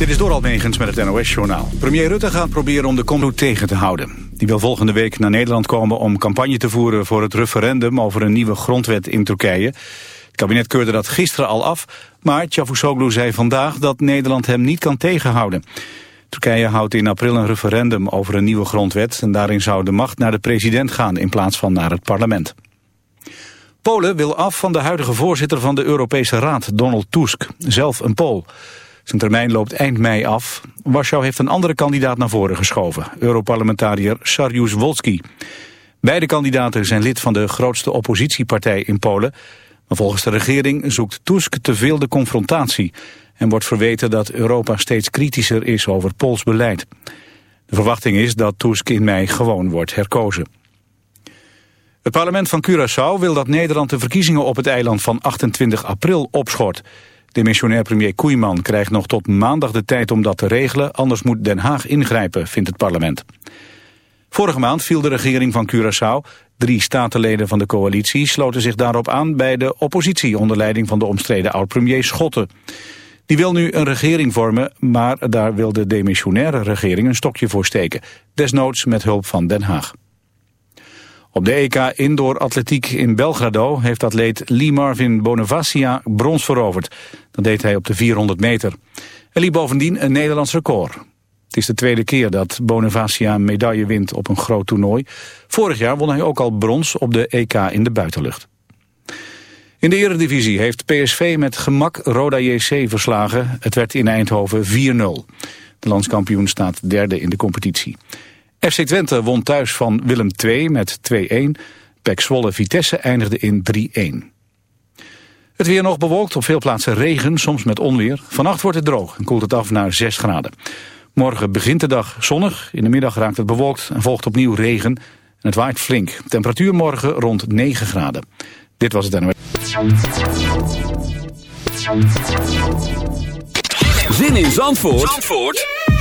Dit is door Almegens met het NOS-journaal. Premier Rutte gaat proberen om de comploot tegen te houden. Die wil volgende week naar Nederland komen om campagne te voeren... voor het referendum over een nieuwe grondwet in Turkije. Het kabinet keurde dat gisteren al af... maar Cavusoglu zei vandaag dat Nederland hem niet kan tegenhouden. Turkije houdt in april een referendum over een nieuwe grondwet... en daarin zou de macht naar de president gaan in plaats van naar het parlement. Polen wil af van de huidige voorzitter van de Europese Raad, Donald Tusk, zelf een Pool. Zijn termijn loopt eind mei af. Warschau heeft een andere kandidaat naar voren geschoven, Europarlementariër Sarjus Wolski. Beide kandidaten zijn lid van de grootste oppositiepartij in Polen. Maar volgens de regering zoekt Tusk te veel de confrontatie... en wordt verweten dat Europa steeds kritischer is over Pools beleid. De verwachting is dat Tusk in mei gewoon wordt herkozen. Het parlement van Curaçao wil dat Nederland de verkiezingen op het eiland van 28 april opschort. Demissionair premier Koeiman krijgt nog tot maandag de tijd om dat te regelen, anders moet Den Haag ingrijpen, vindt het parlement. Vorige maand viel de regering van Curaçao. Drie statenleden van de coalitie sloten zich daarop aan bij de oppositie onder leiding van de omstreden oud-premier Schotten. Die wil nu een regering vormen, maar daar wil de demissionaire regering een stokje voor steken. Desnoods met hulp van Den Haag. Op de EK Indoor Atletiek in Belgrado heeft atleet Lee Marvin Bonavacia brons veroverd. Dat deed hij op de 400 meter. Hij liep bovendien een Nederlands record. Het is de tweede keer dat Bonavacia een medaille wint op een groot toernooi. Vorig jaar won hij ook al brons op de EK in de buitenlucht. In de eredivisie heeft PSV met gemak Roda JC verslagen. Het werd in Eindhoven 4-0. De landskampioen staat derde in de competitie. FC Twente won thuis van Willem II met 2-1. Pek Zwolle Vitesse eindigde in 3-1. Het weer nog bewolkt, op veel plaatsen regen, soms met onweer. Vannacht wordt het droog en koelt het af naar 6 graden. Morgen begint de dag zonnig, in de middag raakt het bewolkt en volgt opnieuw regen. En het waait flink. Temperatuur morgen rond 9 graden. Dit was het NOS. Zin in Zandvoort, Zandvoort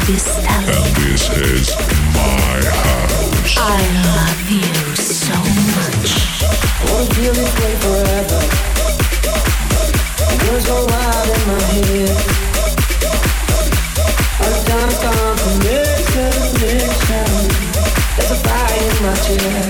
Elvis Elvis. Elvis is my house. I love you so much. I wanna feel this way forever. Words go wild in my head. Our time's gone from mission to mission. There's a fire in my chest.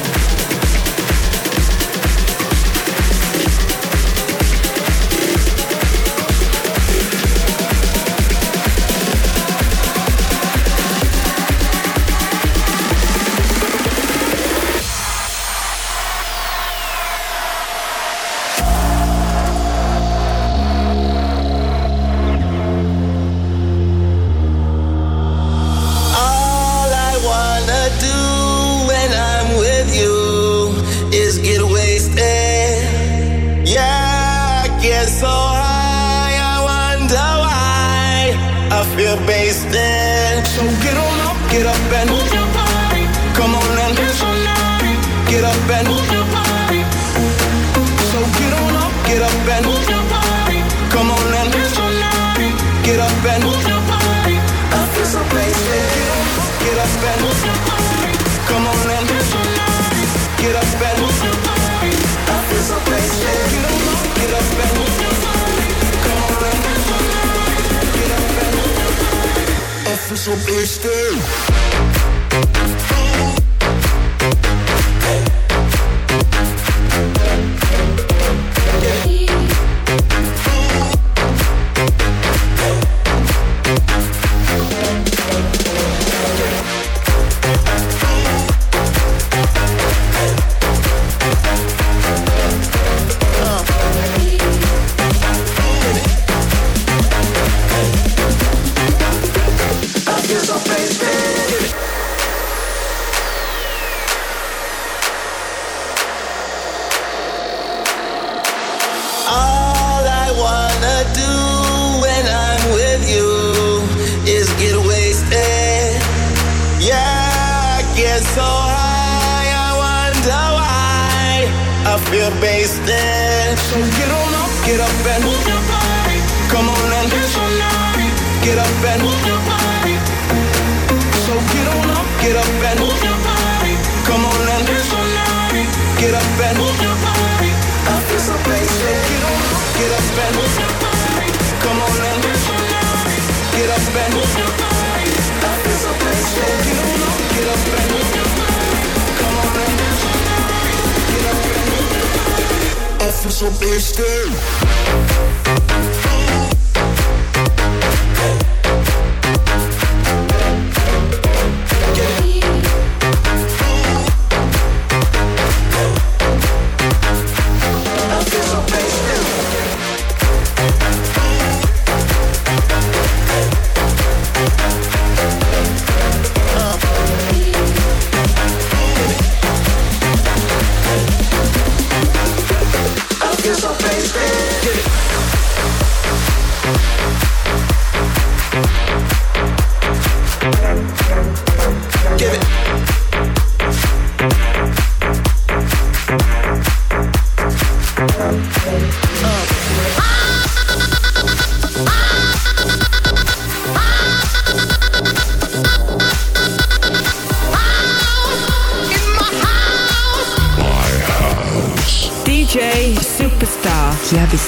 op in.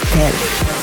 Pastel.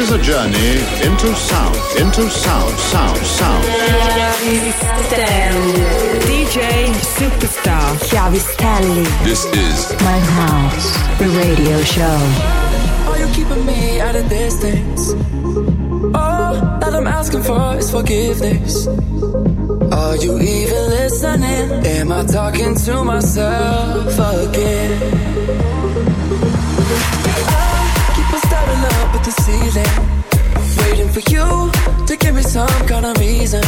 is a journey into sound, into sound, sound, sound. DJ Superstar Chiavistelli. This is My House, the radio show. Are you keeping me at a distance? Oh, All that I'm asking for is forgiveness. Are you even listening? Am I talking to myself again? the ceiling, waiting for you to give me some kind of reason.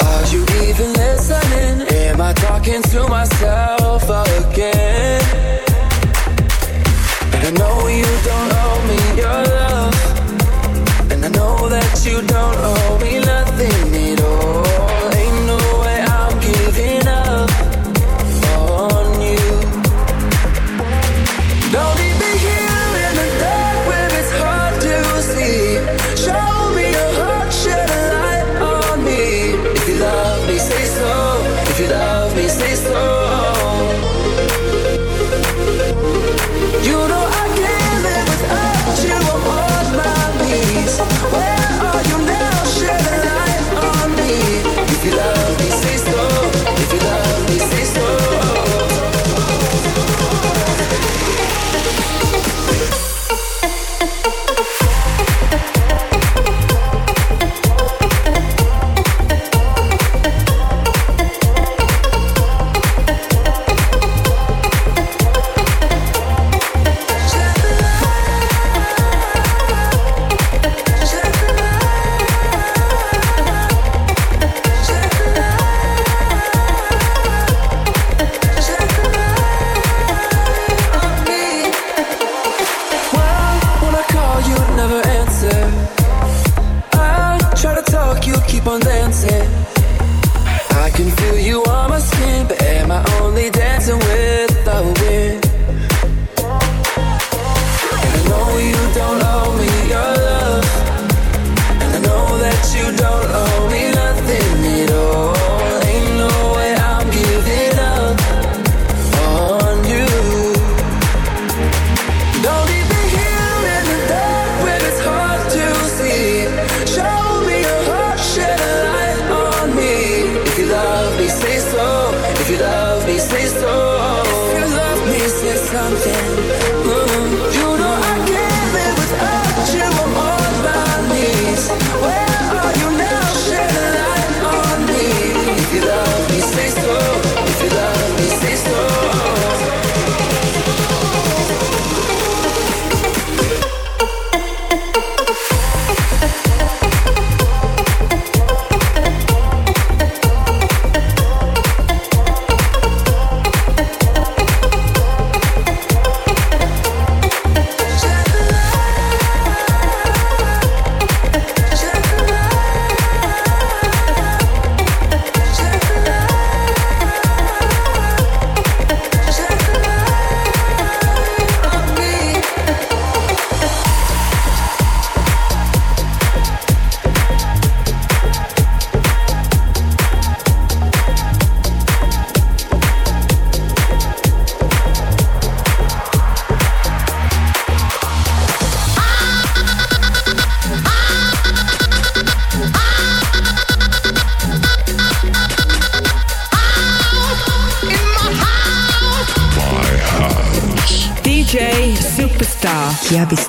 Are you even listening? Am I talking to myself again? And I know you don't owe me your love, and I know that you don't owe me nothing. Arabia Vizcaya.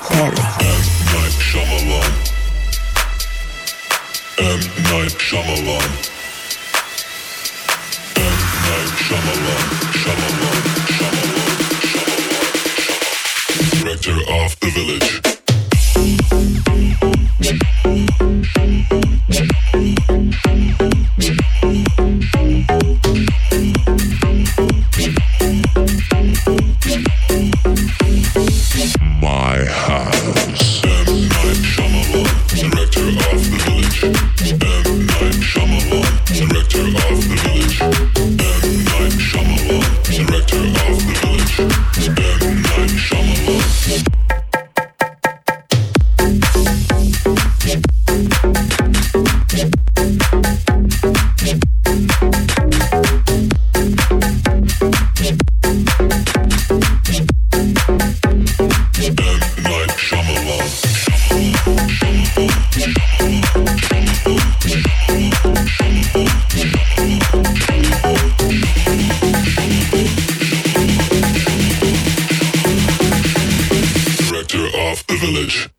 privilege.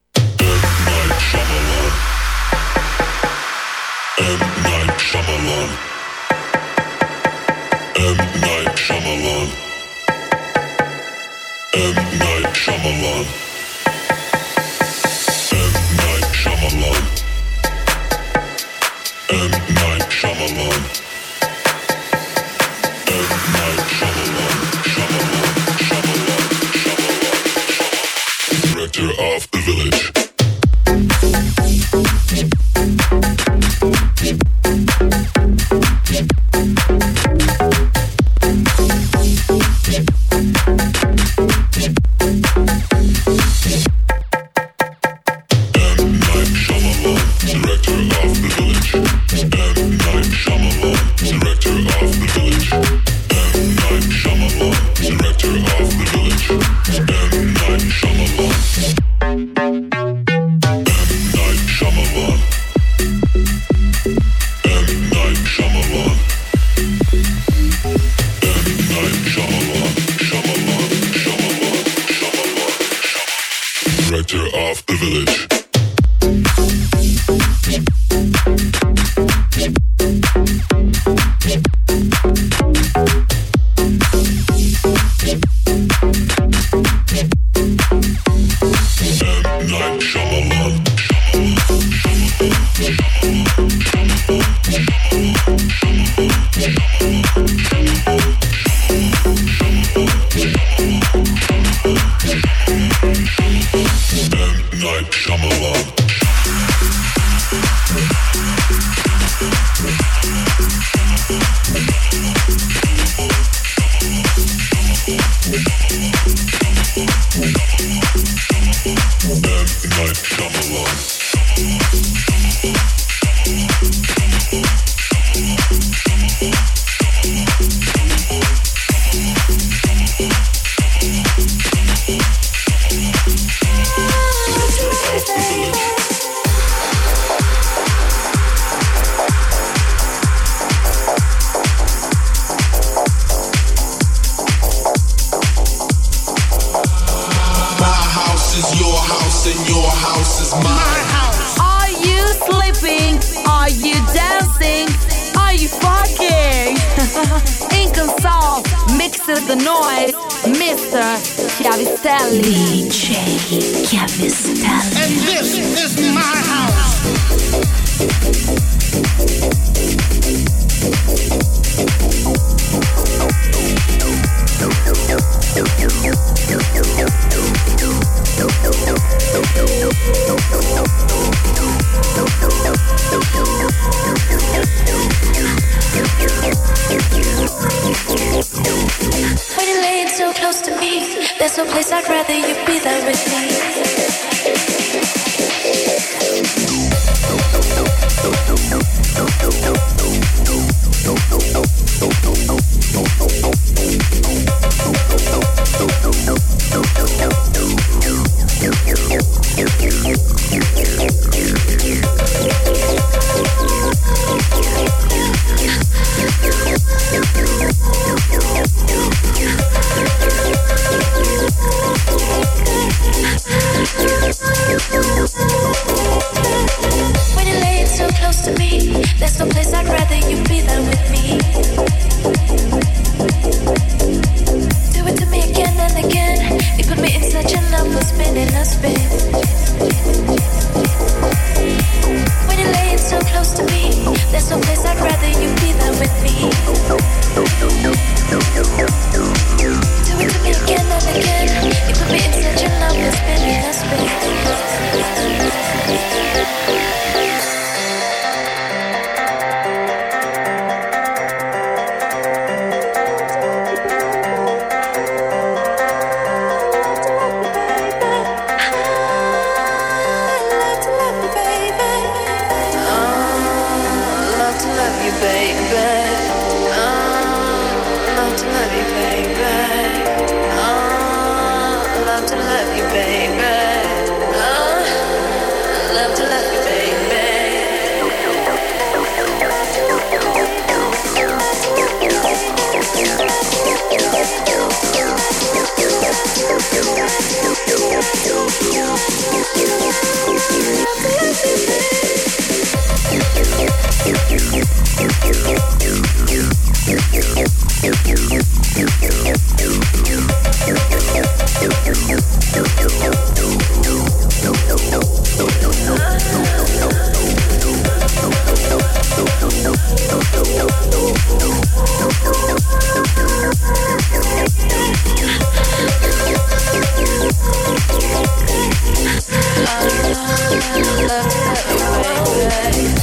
say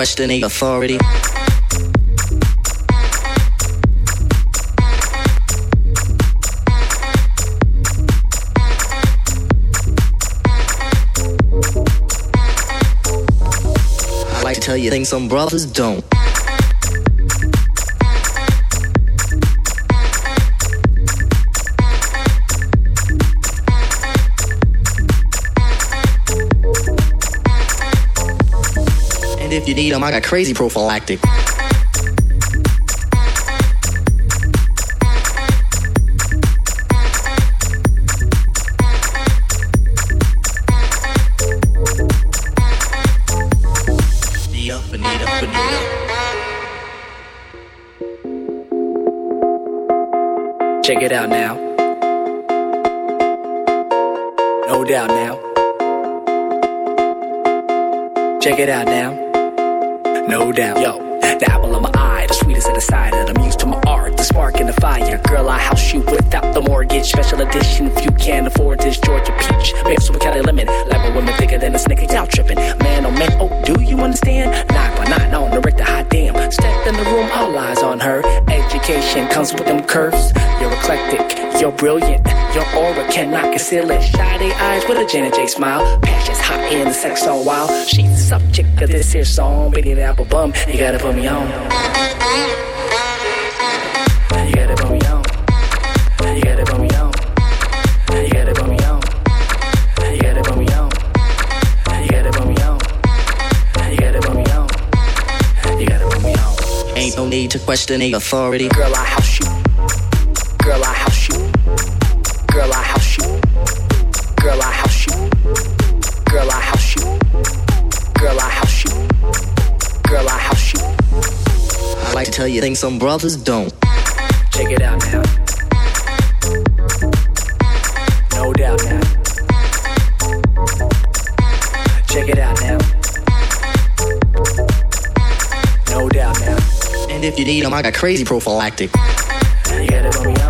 no need to question authority. I like to tell you things some brothers don't. If you need them, I got crazy prophylactic. Check it out now. No doubt now. Check it out now. No doubt. Yo, the apple of my eye, the sweetest of the cider, the muse to my art, the spark in the fire. Girl, I house you without the mortgage. Special edition if you can't afford this Georgia peach. Mix with Cali lemon, like a woman thicker than a snicker. Y'all tripping. Man, oh man, oh, do you understand? Nine by nine on the Richter, hot damn. Step in the room, all eyes on her. Education comes with them curves. You're eclectic, you're brilliant. Your aura cannot conceal it. Shiny eyes with a Janet J smile. Passion's hot and the sex so wild. She's the subject of this here song. Beat it apple bum, you gotta put me on. You gotta put me on. You gotta put me on. You gotta put me on. You gotta put me on. You gotta put me on. You gotta put me on. You gotta put me on. Ain't no need to question the authority. Girl, I house you. Things some brothers don't. Check it out now. No doubt now. Check it out now. No doubt now. And if you need them, I got crazy prophylactic. You put me on. You